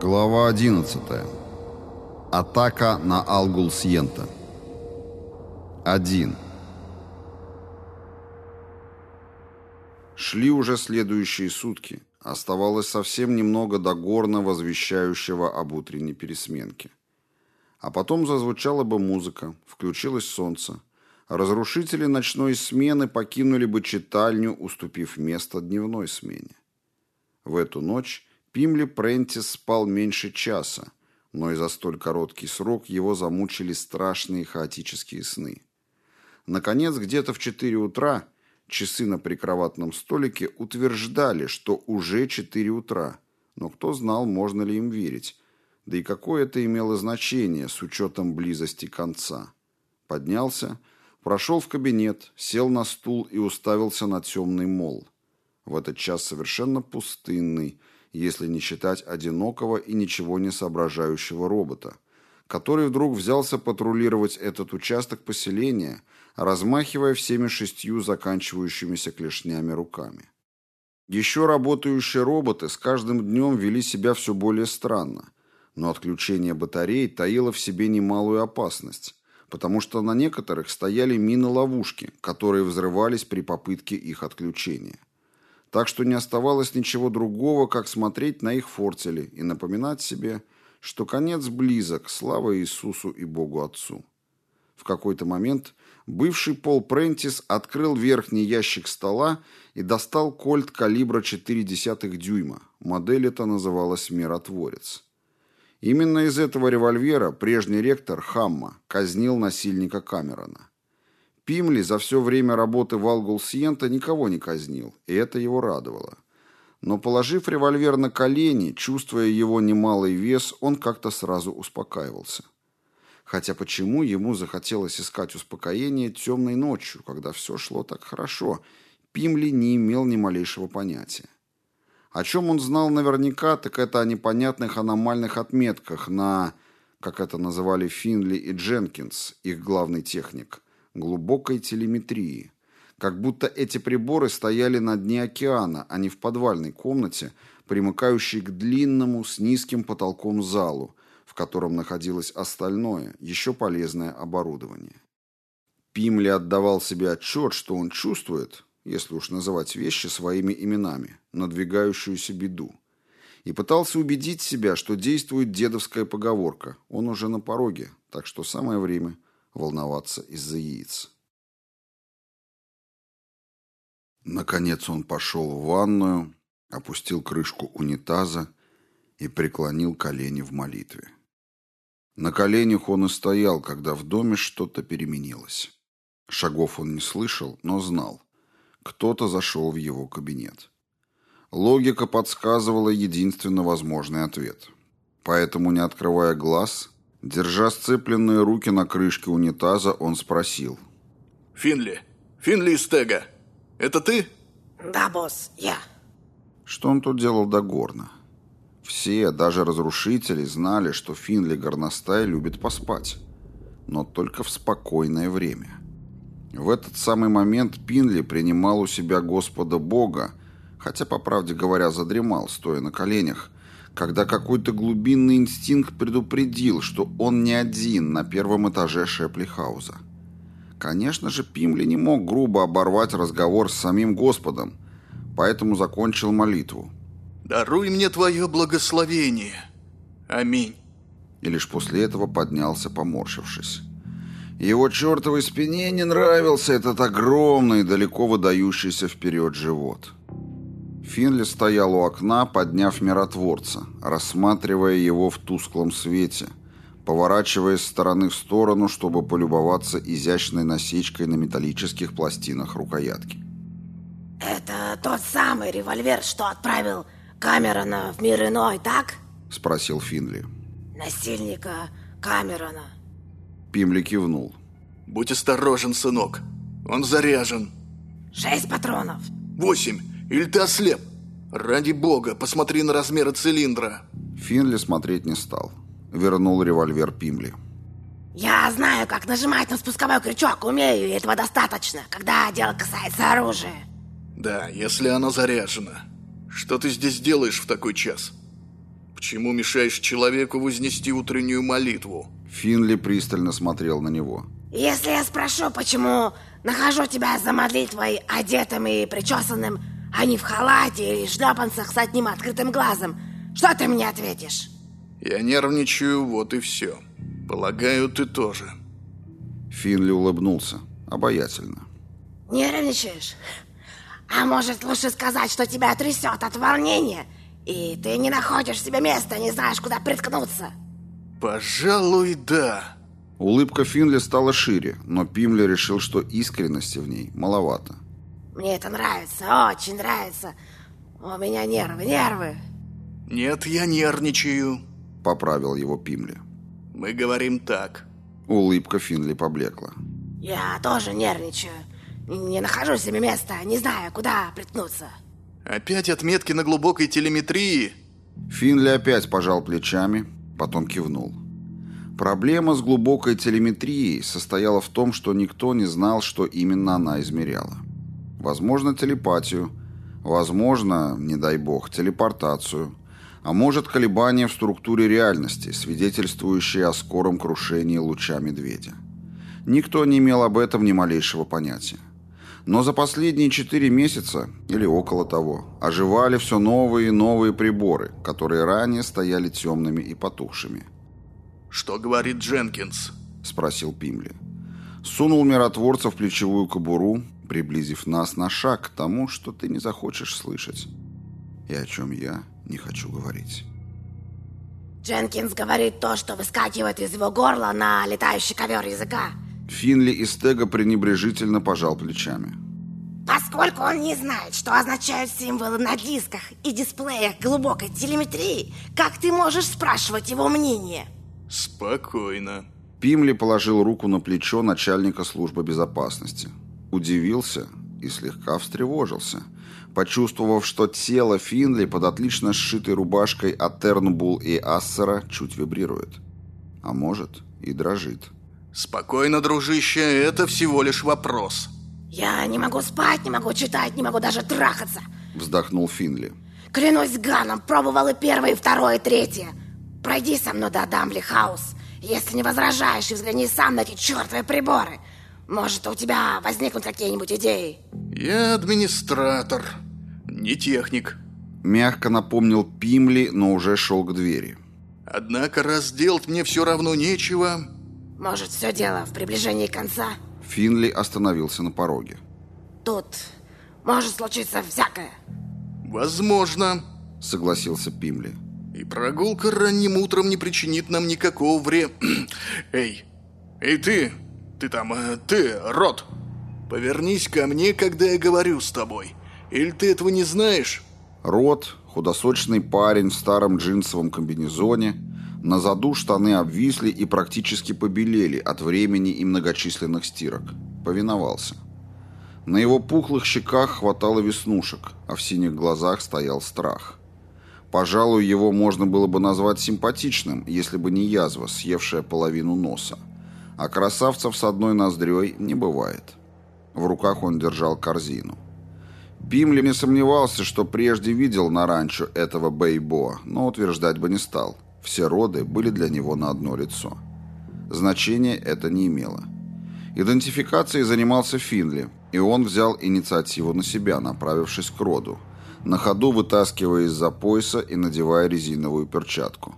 Глава 11. Атака на Алгул-Сьента. 1. Шли уже следующие сутки. Оставалось совсем немного до горна, возвещающего об утренней пересменке. А потом зазвучала бы музыка, включилось солнце. Разрушители ночной смены покинули бы читальню, уступив место дневной смене. В эту ночь Пимли Прентис спал меньше часа, но и за столь короткий срок его замучили страшные хаотические сны. Наконец, где-то в 4 утра часы на прикроватном столике утверждали, что уже 4 утра, но кто знал, можно ли им верить, да и какое это имело значение с учетом близости конца. Поднялся, прошел в кабинет, сел на стул и уставился на темный мол. В этот час совершенно пустынный, если не считать одинокого и ничего не соображающего робота, который вдруг взялся патрулировать этот участок поселения, размахивая всеми шестью заканчивающимися клешнями руками. Еще работающие роботы с каждым днем вели себя все более странно, но отключение батарей таило в себе немалую опасность, потому что на некоторых стояли мины-ловушки, которые взрывались при попытке их отключения так что не оставалось ничего другого, как смотреть на их фортели и напоминать себе, что конец близок, слава Иисусу и Богу Отцу. В какой-то момент бывший Пол Прентис открыл верхний ящик стола и достал кольт калибра 0,4 дюйма. Модель эта называлась «Миротворец». Именно из этого револьвера прежний ректор Хамма казнил насильника Камерона. Пимли за все время работы в Алгул-Сиента никого не казнил, и это его радовало. Но положив револьвер на колени, чувствуя его немалый вес, он как-то сразу успокаивался. Хотя почему ему захотелось искать успокоение темной ночью, когда все шло так хорошо, Пимли не имел ни малейшего понятия. О чем он знал наверняка, так это о непонятных аномальных отметках на, как это называли Финли и Дженкинс, их главный техник – глубокой телеметрии. Как будто эти приборы стояли на дне океана, а не в подвальной комнате, примыкающей к длинному с низким потолком залу, в котором находилось остальное, еще полезное оборудование. Пимли отдавал себе отчет, что он чувствует, если уж называть вещи своими именами, надвигающуюся беду. И пытался убедить себя, что действует дедовская поговорка «он уже на пороге, так что самое время волноваться из-за яиц. Наконец он пошел в ванную, опустил крышку унитаза и преклонил колени в молитве. На коленях он и стоял, когда в доме что-то переменилось. Шагов он не слышал, но знал. Кто-то зашел в его кабинет. Логика подсказывала единственно возможный ответ. Поэтому, не открывая глаз, Держа сцепленные руки на крышке унитаза, он спросил. «Финли! Финли из Тега! Это ты?» «Да, босс, я». Что он тут делал до горна? Все, даже разрушители, знали, что Финли горностай любит поспать. Но только в спокойное время. В этот самый момент Пинли принимал у себя Господа Бога, хотя, по правде говоря, задремал, стоя на коленях, когда какой-то глубинный инстинкт предупредил, что он не один на первом этаже Шеплихауза. Конечно же, Пимли не мог грубо оборвать разговор с самим Господом, поэтому закончил молитву. «Даруй мне твое благословение. Аминь». И лишь после этого поднялся, поморщившись. Его чертовой спине не нравился этот огромный, далеко выдающийся вперед живот. Финли стоял у окна, подняв миротворца, рассматривая его в тусклом свете, поворачиваясь с стороны в сторону, чтобы полюбоваться изящной насечкой на металлических пластинах рукоятки. «Это тот самый револьвер, что отправил Камерона в мир иной, так?» — спросил Финли. «Насильника Камерона». Пимли кивнул. «Будь осторожен, сынок. Он заряжен». «Шесть патронов». «Восемь. Или ты ослеп? Ради бога, посмотри на размеры цилиндра. Финли смотреть не стал. Вернул револьвер Пимли. Я знаю, как нажимать на спусковой крючок, умею, и этого достаточно, когда дело касается оружия. Да, если оно заряжено. Что ты здесь делаешь в такой час? Почему мешаешь человеку вознести утреннюю молитву? Финли пристально смотрел на него. Если я спрошу, почему нахожу тебя за молитвой одетым и причесанным, а не в халате или шлепанцах с одним открытым глазом, что ты мне ответишь? Я нервничаю, вот и все. Полагаю, ты тоже. Финли улыбнулся, обаятельно. Нервничаешь? А может, лучше сказать, что тебя трясет от волнения, и ты не находишь себе места, не знаешь, куда приткнуться? Пожалуй, да. Улыбка Финли стала шире, но Пимли решил, что искренности в ней маловато. Мне это нравится, очень нравится. У меня нервы, нервы. Нет, я нервничаю. Поправил его Пимли. Мы говорим так. Улыбка Финли поблекла. Я тоже нервничаю. Не нахожу себе места, не знаю, куда приткнуться. Опять отметки на глубокой телеметрии? Финли опять пожал плечами, потом кивнул. Проблема с глубокой телеметрией состояла в том, что никто не знал, что именно она измеряла. Возможно, телепатию, возможно, не дай бог, телепортацию, а может, колебания в структуре реальности, свидетельствующие о скором крушении луча медведя. Никто не имел об этом ни малейшего понятия. Но за последние четыре месяца, или около того, оживали все новые и новые приборы, которые ранее стояли темными и потухшими – «Что говорит Дженкинс?» — спросил Пимли. Сунул миротворца в плечевую кобуру, приблизив нас на шаг к тому, что ты не захочешь слышать. И о чем я не хочу говорить. Дженкинс говорит то, что выскакивает из его горла на летающий ковер языка. Финли и Стега пренебрежительно пожал плечами. Поскольку он не знает, что означают символы на дисках и дисплеях глубокой телеметрии, как ты можешь спрашивать его мнение? Спокойно. Пимли положил руку на плечо начальника службы безопасности. Удивился и слегка встревожился, почувствовав, что тело Финли под отлично сшитой рубашкой от Тернбул и Ассера чуть вибрирует. А может, и дрожит. Спокойно, дружище, это всего лишь вопрос. Я не могу спать, не могу читать, не могу даже трахаться. Вздохнул Финли. Клянусь Ганом, пробовал и первое, и второе, и третье. Пройди со мной до Дамбли Хаус. Если не возражаешь, и взгляни сам на эти чертовы приборы. Может, у тебя возникнут какие-нибудь идеи? Я администратор, не техник. Мягко напомнил Пимли, но уже шел к двери. Однако раз делать мне все равно нечего... Может, все дело в приближении конца? Финли остановился на пороге. Тут может случиться всякое. Возможно, согласился Пимли. И прогулка ранним утром не причинит нам никакого вреда. Эй, эй ты, ты там, э, ты, Рот, повернись ко мне, когда я говорю с тобой. Или ты этого не знаешь? Рот, худосочный парень в старом джинсовом комбинезоне, на заду штаны обвисли и практически побелели от времени и многочисленных стирок. Повиновался. На его пухлых щеках хватало веснушек, а в синих глазах стоял страх. Пожалуй, его можно было бы назвать симпатичным, если бы не язва, съевшая половину носа. А красавцев с одной ноздрёй не бывает. В руках он держал корзину. Пимли не сомневался, что прежде видел на ранчо этого Бейбо, но утверждать бы не стал. Все роды были для него на одно лицо. Значения это не имело. Идентификацией занимался Финли, и он взял инициативу на себя, направившись к роду, на ходу вытаскивая из-за пояса и надевая резиновую перчатку.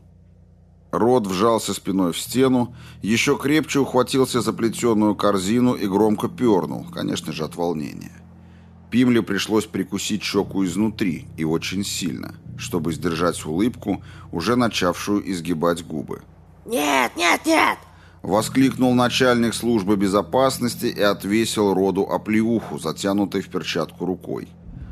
Рот вжался спиной в стену, еще крепче ухватился за плетеную корзину и громко пернул, конечно же, от волнения. Пимле пришлось прикусить щеку изнутри, и очень сильно, чтобы сдержать улыбку, уже начавшую изгибать губы. «Нет, нет, нет!» Воскликнул начальник службы безопасности и отвесил Роду оплеуху, затянутой в перчатку рукой.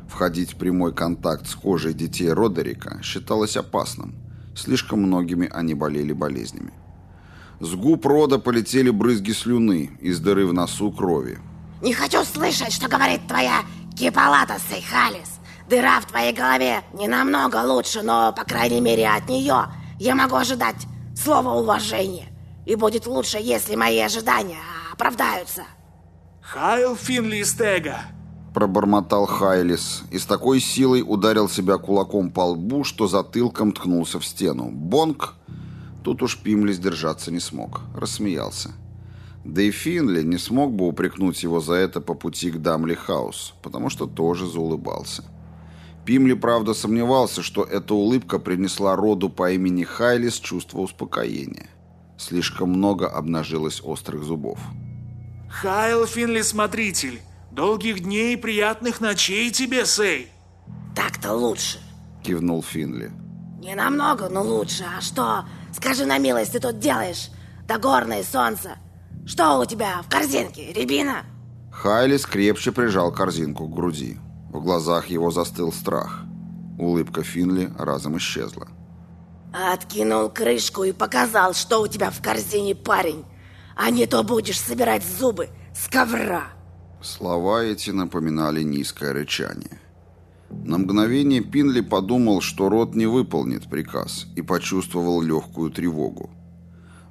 Входить в прямой контакт с кожей детей Родерика считалось опасным. Слишком многими они болели болезнями. С губ Рода полетели брызги слюны, из дыры в носу крови. «Не хочу слышать, что говорит твоя Кипалата Сейхалис. Дыра в твоей голове не намного лучше, но, по крайней мере, от нее я могу ожидать слова уважения. И будет лучше, если мои ожидания оправдаются». «Хайл Финли Стега!» Пробормотал Хайлис и с такой силой ударил себя кулаком по лбу, что затылком ткнулся в стену. Бонг! Тут уж Пимли сдержаться не смог. Рассмеялся. Да и Финли не смог бы упрекнуть его за это по пути к Дамли Хаус, потому что тоже заулыбался. Пимли, правда, сомневался, что эта улыбка принесла роду по имени Хайлис чувство успокоения. Слишком много обнажилось острых зубов. «Хайл Финли, смотритель, долгих дней и приятных ночей тебе, Сей!» «Так-то лучше!» — кивнул Финли. «Не намного, но лучше. А что, скажи на милость, ты тут делаешь? До горное солнце. Что у тебя в корзинке, рябина?» Хайлис крепче прижал корзинку к груди. В глазах его застыл страх. Улыбка Финли разом исчезла. Откинул крышку и показал, что у тебя в корзине, парень. А не то будешь собирать зубы с ковра. Слова эти напоминали низкое рычание. На мгновение Пинли подумал, что рот не выполнит приказ, и почувствовал легкую тревогу.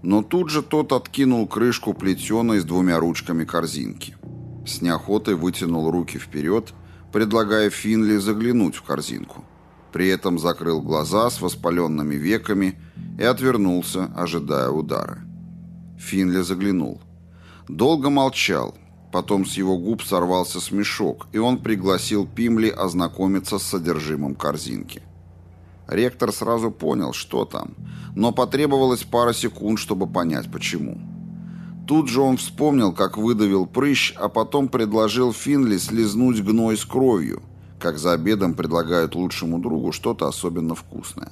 Но тут же тот откинул крышку плетеной с двумя ручками корзинки. С неохотой вытянул руки вперед, предлагая Финли заглянуть в корзинку. При этом закрыл глаза с воспаленными веками и отвернулся, ожидая удара. Финли заглянул. Долго молчал, потом с его губ сорвался смешок, и он пригласил Пимли ознакомиться с содержимым корзинки. Ректор сразу понял, что там, но потребовалось пара секунд, чтобы понять, почему. Тут же он вспомнил, как выдавил прыщ, а потом предложил Финли слезнуть гной с кровью, как за обедом предлагают лучшему другу что-то особенно вкусное.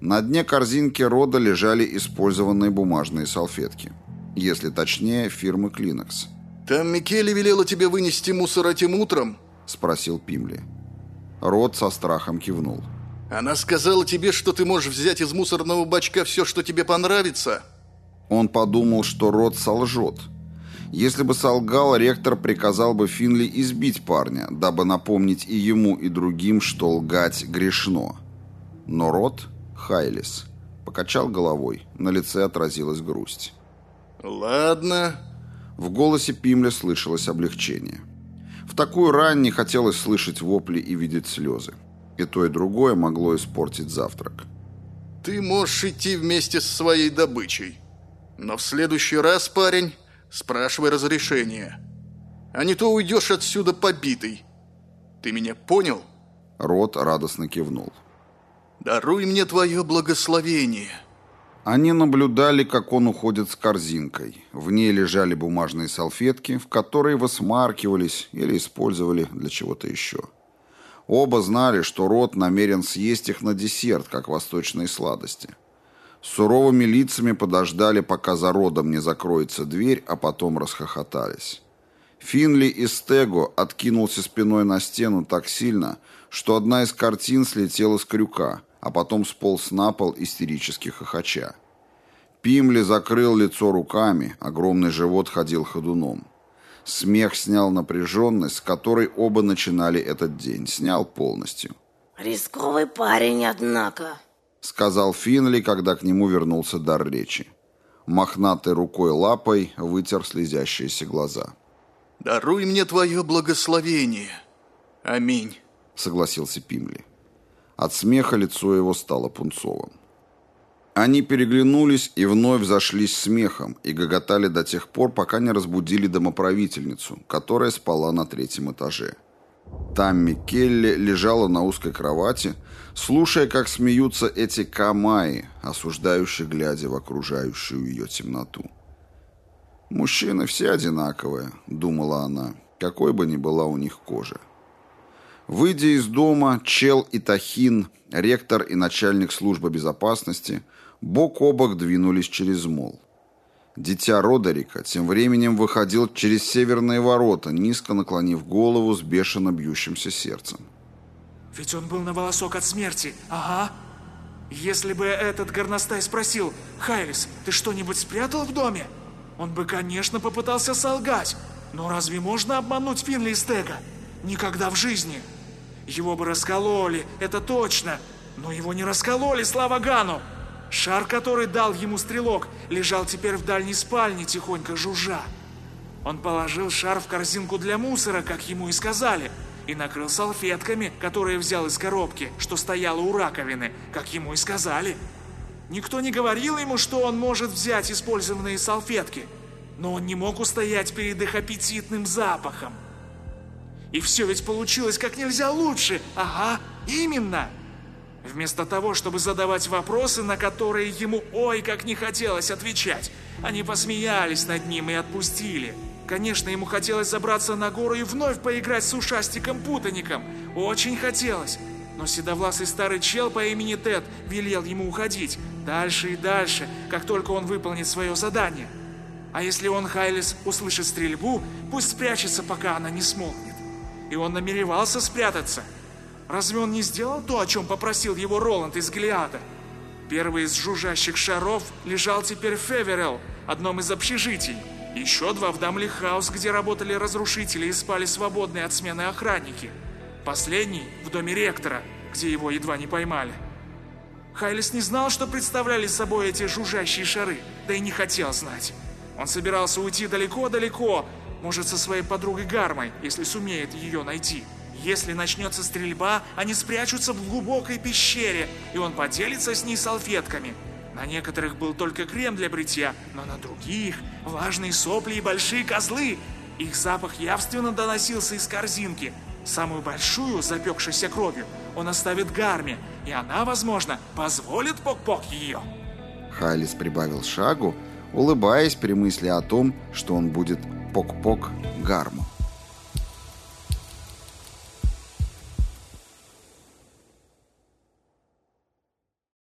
На дне корзинки рода лежали использованные бумажные салфетки. Если точнее, фирмы Клинекс. «Там Микеле велела тебе вынести мусор этим утром?» – спросил Пимли. Род со страхом кивнул. «Она сказала тебе, что ты можешь взять из мусорного бачка все, что тебе понравится?» Он подумал, что Рот солжет. Если бы солгал, ректор приказал бы Финли избить парня, дабы напомнить и ему, и другим, что лгать грешно. Но Рот, Хайлис, покачал головой, на лице отразилась грусть. «Ладно». В голосе Пимля слышалось облегчение. В такую рань не хотелось слышать вопли и видеть слезы. И то, и другое могло испортить завтрак. «Ты можешь идти вместе с своей добычей», но в следующий раз, парень, спрашивай разрешение. А не то уйдешь отсюда побитый. Ты меня понял?» Рот радостно кивнул. «Даруй мне твое благословение». Они наблюдали, как он уходит с корзинкой. В ней лежали бумажные салфетки, в которые высмаркивались или использовали для чего-то еще. Оба знали, что Рот намерен съесть их на десерт, как восточные сладости – суровыми лицами подождали, пока за родом не закроется дверь, а потом расхохотались. Финли и Стего откинулся спиной на стену так сильно, что одна из картин слетела с крюка, а потом сполз на пол истерически хохоча. Пимли закрыл лицо руками, огромный живот ходил ходуном. Смех снял напряженность, с которой оба начинали этот день, снял полностью. «Рисковый парень, однако», сказал Финли, когда к нему вернулся дар речи. Мохнатой рукой лапой вытер слезящиеся глаза. «Даруй мне твое благословение. Аминь», — согласился Пимли. От смеха лицо его стало пунцовым. Они переглянулись и вновь зашлись смехом и гоготали до тех пор, пока не разбудили домоправительницу, которая спала на третьем этаже. Тамми Келли лежала на узкой кровати, слушая, как смеются эти камаи, осуждающие, глядя в окружающую ее темноту. «Мужчины все одинаковые», — думала она, какой бы ни была у них кожа. Выйдя из дома, Чел и Тахин, ректор и начальник службы безопасности, бок о бок двинулись через мол. Дитя Родерика тем временем выходил через северные ворота, низко наклонив голову с бешено бьющимся сердцем. Ведь он был на волосок от смерти, ага. Если бы этот горностай спросил, «Хайрис, ты что-нибудь спрятал в доме?» Он бы, конечно, попытался солгать. Но разве можно обмануть Финли и Стега? Никогда в жизни. Его бы раскололи, это точно. Но его не раскололи, слава Гану. Шар, который дал ему стрелок, лежал теперь в дальней спальне, тихонько жужжа. Он положил шар в корзинку для мусора, как ему и сказали, и накрыл салфетками, которые взял из коробки, что стояла у раковины, как ему и сказали. Никто не говорил ему, что он может взять использованные салфетки, но он не мог устоять перед их аппетитным запахом. И все ведь получилось как нельзя лучше. Ага, именно. Вместо того, чтобы задавать вопросы, на которые ему ой как не хотелось отвечать, они посмеялись над ним и отпустили. Конечно, ему хотелось забраться на гору и вновь поиграть с ушастиком-путаником. Очень хотелось. Но седовласый старый чел по имени Тед велел ему уходить. Дальше и дальше, как только он выполнит свое задание. А если он, Хайлис, услышит стрельбу, пусть спрячется, пока она не смолкнет. И он намеревался спрятаться. Разве он не сделал то, о чем попросил его Роланд из Гелиада? Первый из жужжащих шаров лежал теперь в Феверелл, одном из общежитий. Еще два в Дамли Хаус, где работали разрушители и спали свободные от смены охранники. Последний в доме ректора, где его едва не поймали. Хайлис не знал, что представляли собой эти жужжащие шары, да и не хотел знать. Он собирался уйти далеко-далеко, может, со своей подругой Гармой, если сумеет ее найти. Если начнется стрельба, они спрячутся в глубокой пещере, и он поделится с ней салфетками – на некоторых был только крем для бритья, но на других – влажные сопли и большие козы. Их запах явственно доносился из корзинки. Самую большую, запекшейся кровью, он оставит Гарме, и она, возможно, позволит Пок-Пок ее. Хайлис прибавил шагу, улыбаясь при мысли о том, что он будет Пок-Пок Гарму.